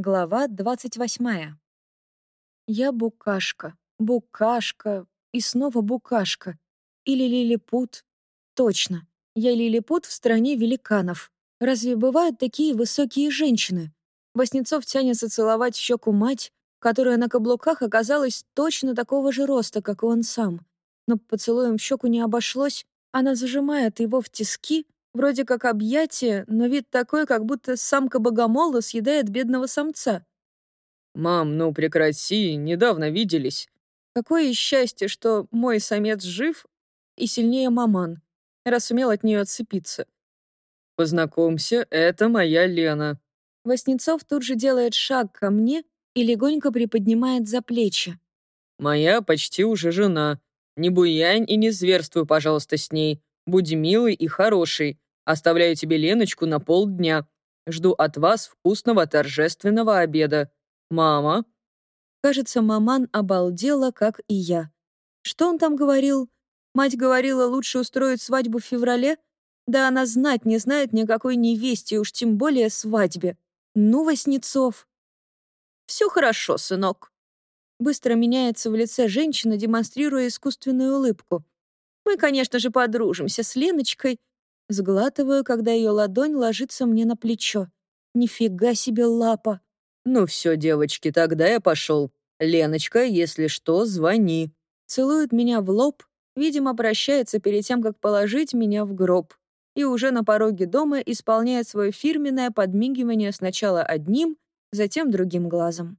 Глава 28. Я букашка, букашка и снова букашка. Или лилипут. Точно, я лилипут в стране великанов. Разве бывают такие высокие женщины? Воснецов тянется целовать щеку мать, которая на каблуках оказалась точно такого же роста, как и он сам. Но поцелуем в щеку не обошлось, она зажимает его в тиски, Вроде как объятие, но вид такой, как будто самка богомола съедает бедного самца. «Мам, ну прекрати, недавно виделись». Какое счастье, что мой самец жив и сильнее маман, раз сумел от нее отцепиться. «Познакомься, это моя Лена». Воснецов тут же делает шаг ко мне и легонько приподнимает за плечи. «Моя почти уже жена. Не буянь и не зверствуй, пожалуйста, с ней. Будь милый и хороший. Оставляю тебе Леночку на полдня. Жду от вас вкусного торжественного обеда. Мама». Кажется, маман обалдела, как и я. Что он там говорил? Мать говорила, лучше устроить свадьбу в феврале? Да она знать не знает никакой невесте, уж тем более свадьбе. Ну, Васнецов. Все хорошо, сынок. Быстро меняется в лице женщина, демонстрируя искусственную улыбку. Мы, конечно же, подружимся с Леночкой. Сглатываю, когда ее ладонь ложится мне на плечо. Нифига себе лапа. Ну все, девочки, тогда я пошел. Леночка, если что, звони. Целует меня в лоб, видимо, прощается перед тем, как положить меня в гроб. И уже на пороге дома исполняет свое фирменное подмигивание сначала одним, затем другим глазом.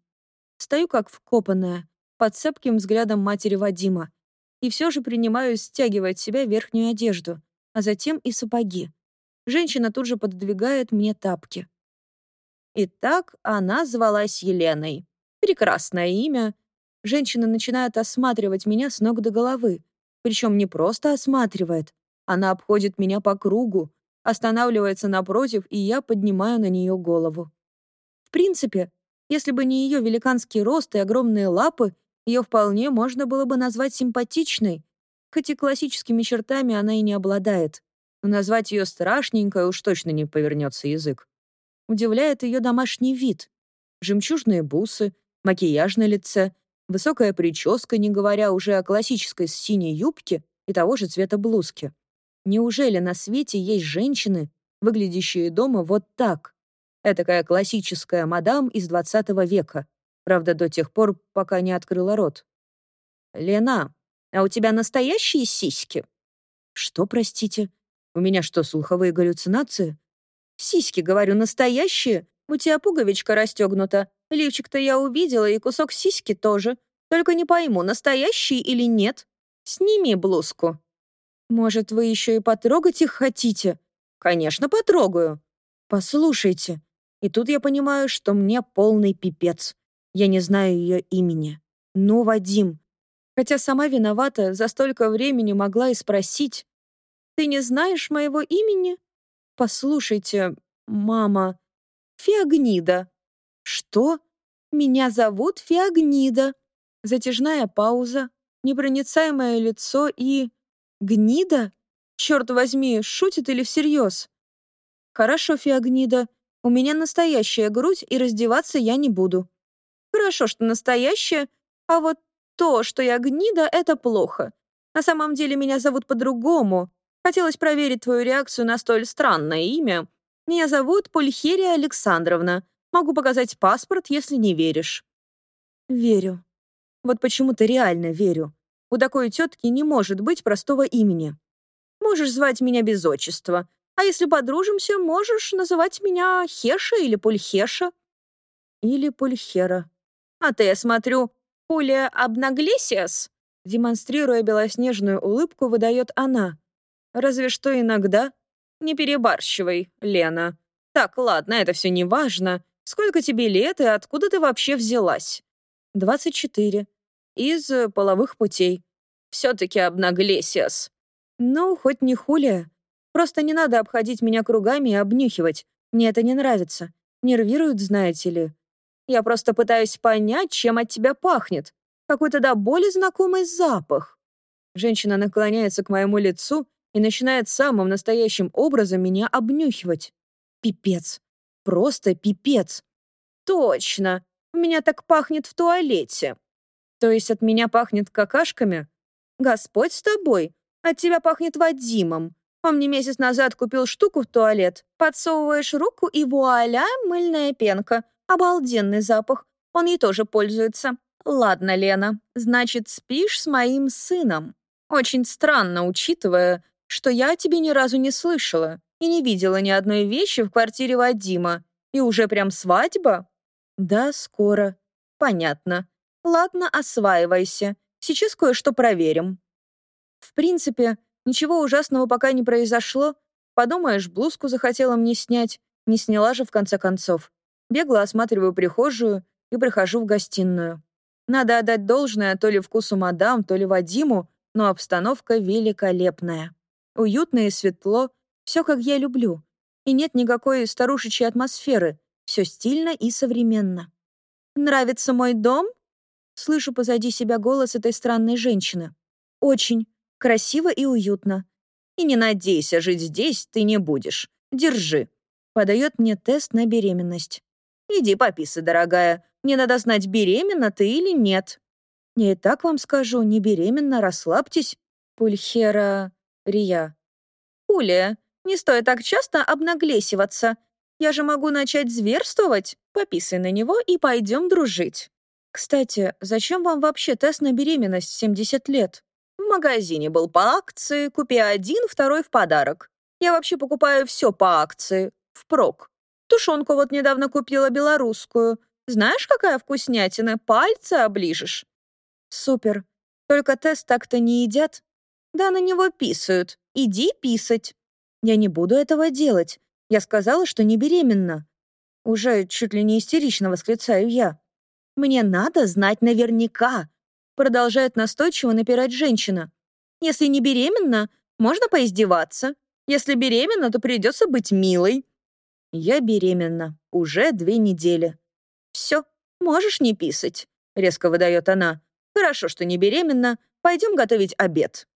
Стою как вкопанная, под цепким взглядом матери Вадима и все же принимаю стягивать с себя верхнюю одежду, а затем и сапоги. Женщина тут же пододвигает мне тапки. Итак, она звалась Еленой. Прекрасное имя. Женщина начинает осматривать меня с ног до головы. Причем не просто осматривает. Она обходит меня по кругу, останавливается напротив, и я поднимаю на нее голову. В принципе, если бы не ее великанский рост и огромные лапы, ее вполне можно было бы назвать симпатичной, хоть и классическими чертами она и не обладает. Назвать ее страшненькой уж точно не повернется язык. Удивляет ее домашний вид. Жемчужные бусы, макияж на лице, высокая прическа, не говоря уже о классической синей юбке и того же цвета блузки. Неужели на свете есть женщины, выглядящие дома вот так? Этакая классическая мадам из 20 века, Правда, до тех пор, пока не открыла рот. «Лена, а у тебя настоящие сиськи?» «Что, простите? У меня что, слуховые галлюцинации?» «Сиськи, говорю, настоящие. У тебя пуговичка расстегнута. Лифчик-то я увидела, и кусок сиськи тоже. Только не пойму, настоящий или нет. Сними блузку». «Может, вы еще и потрогать их хотите?» «Конечно, потрогаю». «Послушайте». И тут я понимаю, что мне полный пипец. Я не знаю ее имени. Ну, Вадим. Хотя сама виновата, за столько времени могла и спросить. «Ты не знаешь моего имени?» «Послушайте, мама...» «Феогнида». «Что?» «Меня зовут Феогнида». Затяжная пауза, непроницаемое лицо и... «Гнида? Черт возьми, шутит или всерьез?» «Хорошо, Феогнида, у меня настоящая грудь, и раздеваться я не буду. Хорошо, что настоящее, а вот то, что я гнида, это плохо. На самом деле меня зовут по-другому. Хотелось проверить твою реакцию на столь странное имя. Меня зовут Пульхерия Александровна. Могу показать паспорт, если не веришь». «Верю. Вот почему-то реально верю. У такой тетки не может быть простого имени. Можешь звать меня без отчества. А если подружимся, можешь называть меня Хеша или Пульхеша. Или Пульхера. А ты, я смотрю, Пуля Обнаглесиас?» Демонстрируя белоснежную улыбку, выдает она. «Разве что иногда. Не перебарщивай, Лена. Так, ладно, это все не важно. Сколько тебе лет и откуда ты вообще взялась?» «Двадцать четыре. Из э, половых путей. Все-таки обнаглесиас. Ну, хоть не хулия. Просто не надо обходить меня кругами и обнюхивать. Мне это не нравится. Нервирует, знаете ли. Я просто пытаюсь понять, чем от тебя пахнет. Какой-то до боли знакомый запах. Женщина наклоняется к моему лицу и начинает самым настоящим образом меня обнюхивать. Пипец. Просто пипец. точно. У меня так пахнет в туалете. То есть от меня пахнет какашками? Господь с тобой. От тебя пахнет Вадимом. Он мне месяц назад купил штуку в туалет. Подсовываешь руку, и вуаля, мыльная пенка. Обалденный запах. Он ей тоже пользуется. Ладно, Лена, значит, спишь с моим сыном. Очень странно, учитывая, что я тебе ни разу не слышала и не видела ни одной вещи в квартире Вадима. И уже прям свадьба? Да, скоро. Понятно. Ладно, осваивайся. Сейчас кое-что проверим. В принципе, ничего ужасного пока не произошло. Подумаешь, блузку захотела мне снять. Не сняла же, в конце концов. Бегло осматриваю прихожую и прихожу в гостиную. Надо отдать должное то ли вкусу мадам, то ли Вадиму, но обстановка великолепная. Уютно и светло, все как я люблю. И нет никакой старушечьей атмосферы, все стильно и современно. «Нравится мой дом?» Слышу позади себя голос этой странной женщины. «Очень. Красиво и уютно. И не надейся, жить здесь ты не будешь. Держи». Подает мне тест на беременность. «Иди пописай, дорогая. Мне надо знать, беременна ты или нет». «Я и так вам скажу, не беременна, расслабьтесь». Пульхера... Рия. «Пулия, не стоит так часто обнаглесиваться. Я же могу начать зверствовать. Пописай на него и пойдем дружить». «Кстати, зачем вам вообще тест на беременность в 70 лет?» «В магазине был по акции, купи один, второй в подарок. Я вообще покупаю все по акции, впрок. Тушенку вот недавно купила белорусскую. Знаешь, какая вкуснятина? Пальцы оближешь». «Супер. Только тест так-то не едят?» «Да на него писают. Иди писать». «Я не буду этого делать. Я сказала, что не беременна». Уже чуть ли не истерично восклицаю я. «Мне надо знать наверняка», — продолжает настойчиво напирать женщина. «Если не беременна, можно поиздеваться. Если беременна, то придется быть милой». «Я беременна. Уже две недели». «Все, можешь не писать», — резко выдает она. «Хорошо, что не беременна. Пойдем готовить обед».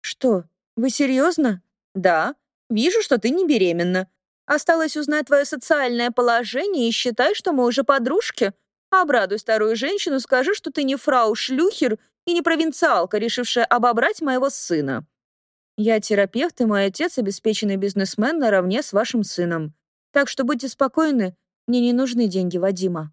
«Что, вы серьезно?» «Да. Вижу, что ты не беременна. Осталось узнать твое социальное положение и считай, что мы уже подружки. Обрадуй старую женщину, скажи, что ты не фрау Шлюхер и не провинциалка, решившая обобрать моего сына. Я терапевт, и мой отец обеспеченный бизнесмен наравне с вашим сыном. Так что будьте спокойны, мне не нужны деньги Вадима».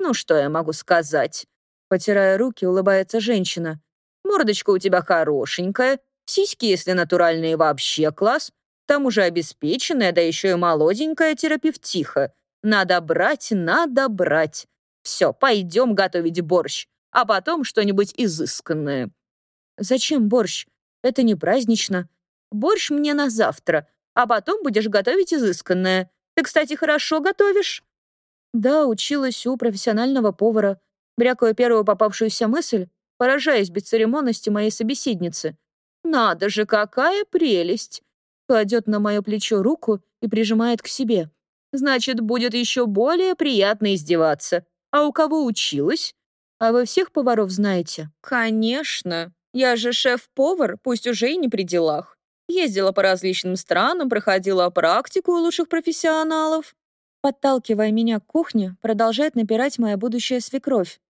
«Ну, что я могу сказать?» Потирая руки, улыбается женщина. «Мордочка у тебя хорошенькая, сиськи, если натуральные, вообще класс, к тому же обеспеченная, да еще и молоденькая терапевтиха. Надо брать, надо брать. Все, пойдем готовить борщ, а потом что-нибудь изысканное». «Зачем борщ? Это не празднично. Борщ мне на завтра, а потом будешь готовить изысканное. Ты, кстати, хорошо готовишь?» «Да, училась у профессионального повара», брякаю первую попавшуюся мысль, поражаясь бесцеремонности моей собеседницы. «Надо же, какая прелесть!» Кладет на мое плечо руку и прижимает к себе. «Значит, будет еще более приятно издеваться. А у кого училась? А вы всех поваров знаете? Конечно. Я же шеф-повар, пусть уже и не при делах. Ездила по различным странам, проходила практику у лучших профессионалов. Подталкивая меня к кухне, продолжает напирать моя будущая свекровь.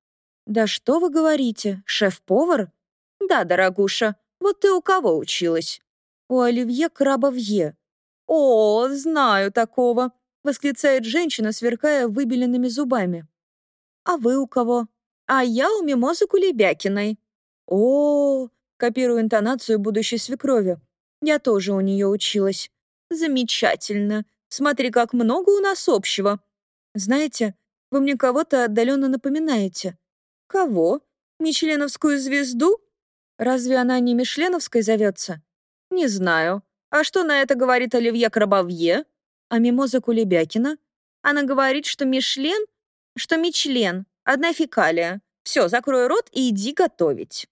«Да что вы говорите, шеф-повар?» «Да, дорогуша, вот ты у кого училась?» «У Оливье Крабовье». «О, знаю такого», — восклицает женщина, сверкая выбеленными зубами. А вы у кого? А я у Мимозы Кулебякиной. О, -о, -о копирую интонацию будущей свекрови. Я тоже у нее училась. Замечательно. Смотри, как много у нас общего. Знаете, вы мне кого-то отдаленно напоминаете. Кого? Мишленовскую звезду? Разве она не Мишленовской зовется? Не знаю. А что на это говорит Оливье Крабовье? А Мимоза Кулебякина? Она говорит, что Мишлен что Мичлен, одна фекалия. Все, закрой рот и иди готовить.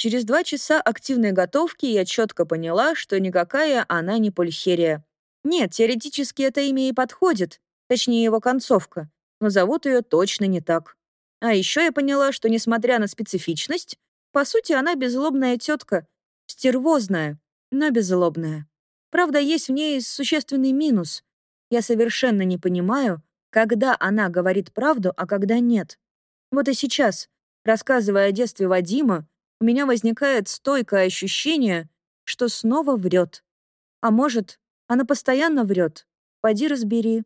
Через два часа активной готовки я четко поняла, что никакая она не пульхерия. Нет, теоретически это имя и подходит, точнее его концовка, но зовут ее точно не так. А еще я поняла, что, несмотря на специфичность, по сути, она беззлобная тетка, стервозная, но беззлобная. Правда, есть в ней существенный минус. Я совершенно не понимаю, когда она говорит правду, а когда нет. Вот и сейчас, рассказывая о детстве Вадима, у меня возникает стойкое ощущение, что снова врет. А может, она постоянно врет. Пойди разбери.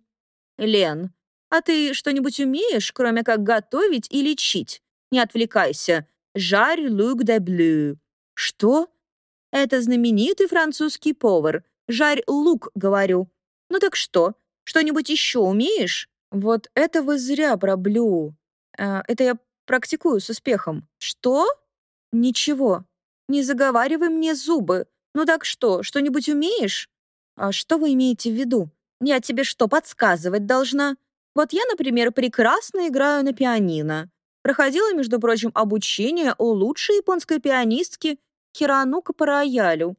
Лен, а ты что-нибудь умеешь, кроме как готовить и лечить? Не отвлекайся. Жарь лук де блю. Что? Это знаменитый французский повар. Жарь лук, говорю. Ну так что, что-нибудь еще умеешь? Вот это вы зря про блю. Э, это я практикую с успехом. Что? Ничего. Не заговаривай мне зубы. Ну так что, что-нибудь умеешь? А что вы имеете в виду? Я тебе что, подсказывать должна? Вот я, например, прекрасно играю на пианино. Проходила, между прочим, обучение у лучшей японской пианистки Хиранука по роялю.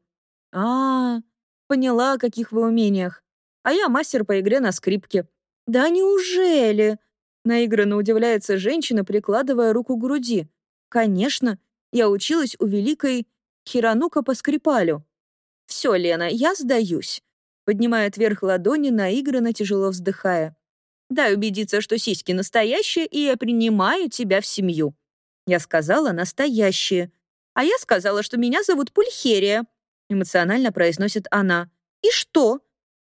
А, поняла, о каких вы умениях. А я мастер по игре на скрипке. Да неужели? Наигранно удивляется женщина, прикладывая руку к груди. Конечно, я училась у великой Хиранука по скрипалю. Все, Лена, я сдаюсь. Поднимает вверх ладони, наигранно тяжело вздыхая. Дай убедиться, что сиськи настоящие, и я принимаю тебя в семью. Я сказала настоящие. А я сказала, что меня зовут Пульхерия. Эмоционально произносит она. И что?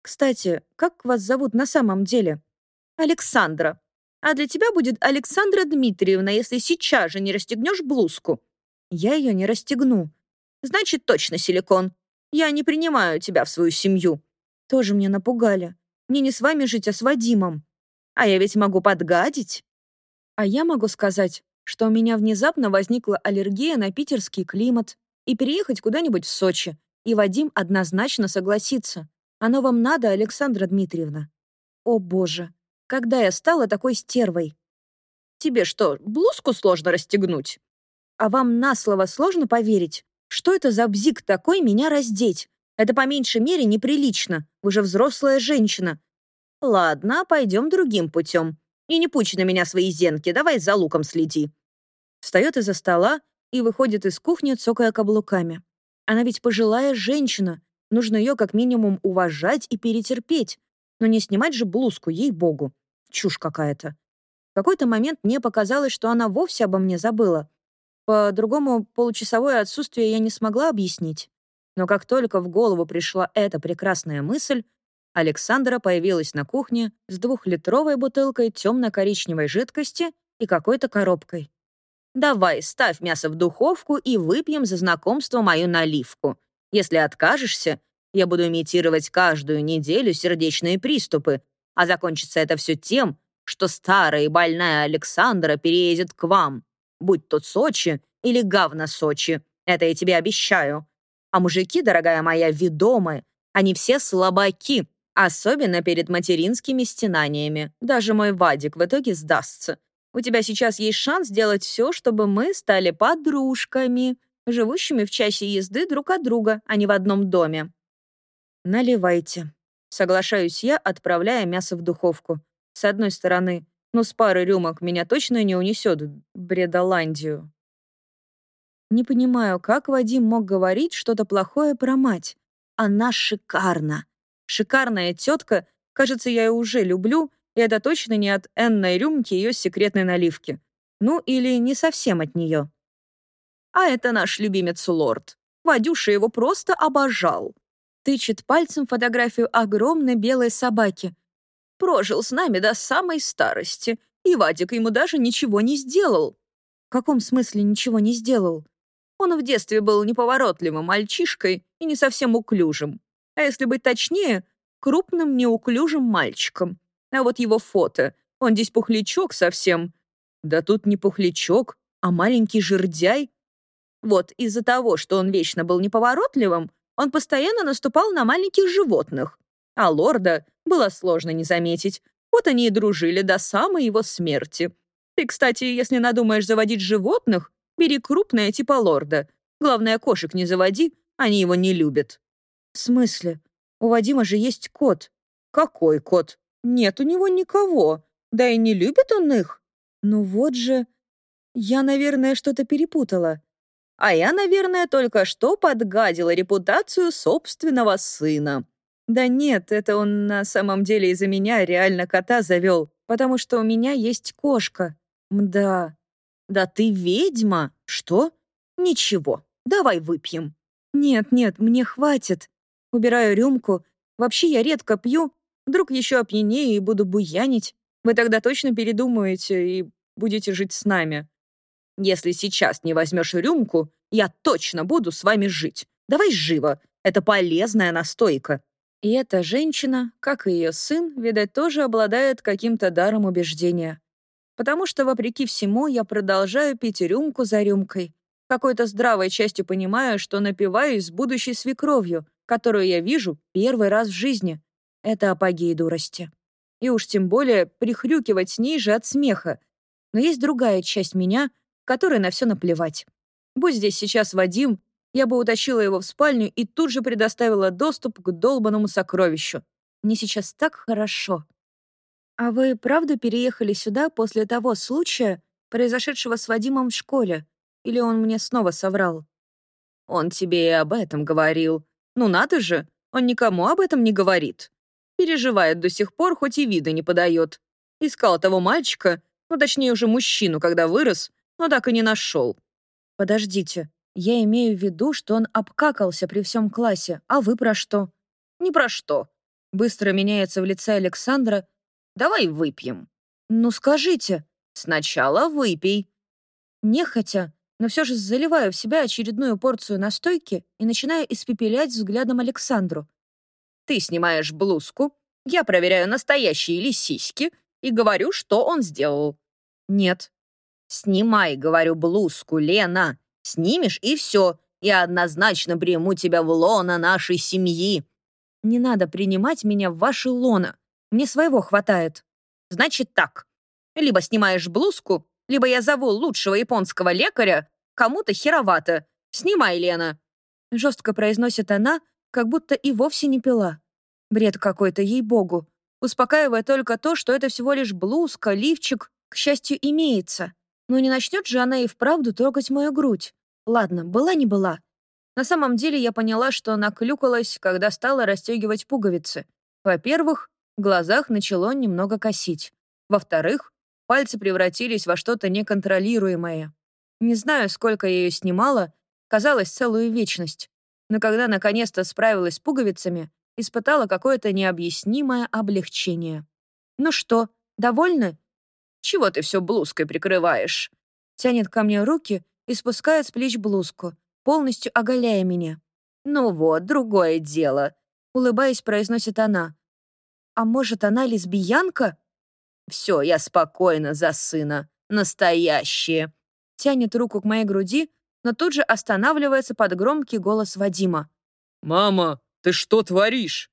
Кстати, как вас зовут на самом деле? Александра. А для тебя будет Александра Дмитриевна, если сейчас же не расстегнешь блузку. Я ее не расстегну. Значит, точно силикон. Я не принимаю тебя в свою семью. Тоже мне напугали. Мне не с вами жить, а с Вадимом. А я ведь могу подгадить. А я могу сказать, что у меня внезапно возникла аллергия на питерский климат и переехать куда-нибудь в Сочи, и Вадим однозначно согласится. Оно вам надо, Александра Дмитриевна? О, боже, когда я стала такой стервой? Тебе что, блузку сложно расстегнуть? А вам на слово сложно поверить? Что это за бзик такой меня раздеть? Это по меньшей мере неприлично. Вы же взрослая женщина. «Ладно, пойдем другим путем. И не пучь на меня свои зенки, давай за луком следи». Встает из-за стола и выходит из кухни, цокая каблуками. Она ведь пожилая женщина. Нужно ее как минимум уважать и перетерпеть. Но не снимать же блузку, ей-богу. Чушь какая-то. В какой-то момент мне показалось, что она вовсе обо мне забыла. По-другому получасовое отсутствие я не смогла объяснить. Но как только в голову пришла эта прекрасная мысль, Александра появилась на кухне с двухлитровой бутылкой темно-коричневой жидкости и какой-то коробкой. «Давай, ставь мясо в духовку и выпьем за знакомство мою наливку. Если откажешься, я буду имитировать каждую неделю сердечные приступы, а закончится это все тем, что старая и больная Александра переедет к вам, будь то Сочи или Гавна Сочи, это я тебе обещаю. А мужики, дорогая моя, ведомы, они все слабаки, Особенно перед материнскими стенаниями. Даже мой Вадик в итоге сдастся. У тебя сейчас есть шанс сделать все, чтобы мы стали подружками, живущими в часе езды друг от друга, а не в одном доме. Наливайте. Соглашаюсь я, отправляя мясо в духовку. С одной стороны, ну с пары рюмок меня точно не унесет в Бредоландию. Не понимаю, как Вадим мог говорить что-то плохое про мать. Она шикарна. Шикарная тетка, кажется, я ее уже люблю, и это точно не от энной рюмки ее секретной наливки. Ну, или не совсем от нее. А это наш любимец лорд. Вадюша его просто обожал. Тычет пальцем фотографию огромной белой собаки. Прожил с нами до самой старости, и Вадик ему даже ничего не сделал. В каком смысле ничего не сделал? Он в детстве был неповоротливым мальчишкой и не совсем уклюжим а если быть точнее, крупным неуклюжим мальчиком. А вот его фото. Он здесь пухлячок совсем. Да тут не пухлячок, а маленький жердяй. Вот из-за того, что он вечно был неповоротливым, он постоянно наступал на маленьких животных. А лорда было сложно не заметить. Вот они и дружили до самой его смерти. Ты, кстати, если надумаешь заводить животных, бери крупное типа лорда. Главное, кошек не заводи, они его не любят. «В смысле? У Вадима же есть кот». «Какой кот? Нет у него никого. Да и не любит он их». «Ну вот же...» «Я, наверное, что-то перепутала». «А я, наверное, только что подгадила репутацию собственного сына». «Да нет, это он на самом деле из-за меня реально кота завел. потому что у меня есть кошка. Мда. Да ты ведьма? Что? Ничего, давай выпьем. Нет, нет, мне хватит. Убираю рюмку. Вообще я редко пью. Вдруг еще опьянею и буду буянить. Вы тогда точно передумаете и будете жить с нами. Если сейчас не возьмешь рюмку, я точно буду с вами жить. Давай живо. Это полезная настойка. И эта женщина, как и ее сын, видать, тоже обладает каким-то даром убеждения. Потому что, вопреки всему, я продолжаю пить рюмку за рюмкой. Какой-то здравой частью понимаю, что напиваюсь с будущей свекровью, которую я вижу первый раз в жизни. Это апогей дурости. И уж тем более прихрюкивать с ней же от смеха. Но есть другая часть меня, которой на все наплевать. Будь здесь сейчас Вадим, я бы утащила его в спальню и тут же предоставила доступ к долбанному сокровищу. Мне сейчас так хорошо. А вы правда переехали сюда после того случая, произошедшего с Вадимом в школе? Или он мне снова соврал? Он тебе и об этом говорил. Ну надо же, он никому об этом не говорит. Переживает до сих пор, хоть и вида не подает. Искал того мальчика, ну точнее уже мужчину, когда вырос, но так и не нашел. Подождите, я имею в виду, что он обкакался при всем классе, а вы про что? Не про что. Быстро меняется в лице Александра. Давай выпьем. Ну скажите. Сначала выпей. Нехотя, но все же заливаю в себя очередную порцию настойки и начинаю испепелять взглядом Александру. Ты снимаешь блузку, я проверяю, настоящие ли сиськи, и говорю, что он сделал. Нет. Снимай, говорю, блузку, Лена. Снимешь, и все. Я однозначно приму тебя в лона нашей семьи. Не надо принимать меня в ваши лона. Мне своего хватает. Значит так. Либо снимаешь блузку, либо я зову лучшего японского лекаря. Кому-то херовато. Снимай, Лена. Жестко произносит она, как будто и вовсе не пила. Бред какой-то, ей-богу. Успокаивая только то, что это всего лишь блузка, лифчик, к счастью, имеется. Но не начнет же она и вправду трогать мою грудь. Ладно, была не была. На самом деле я поняла, что она клюкалась, когда стала расстегивать пуговицы. Во-первых, в глазах начало немного косить. Во-вторых, пальцы превратились во что-то неконтролируемое. Не знаю, сколько я ее снимала, казалось, целую вечность. Но когда наконец-то справилась с пуговицами, испытала какое-то необъяснимое облегчение. «Ну что, довольны?» Чего ты все блузкой прикрываешь?» Тянет ко мне руки и спускает с плеч блузку, полностью оголяя меня. «Ну вот, другое дело», — улыбаясь, произносит она. «А может, она лесбиянка?» «Все, я спокойна за сына. Настоящие». Тянет руку к моей груди, но тут же останавливается под громкий голос Вадима. «Мама, ты что творишь?»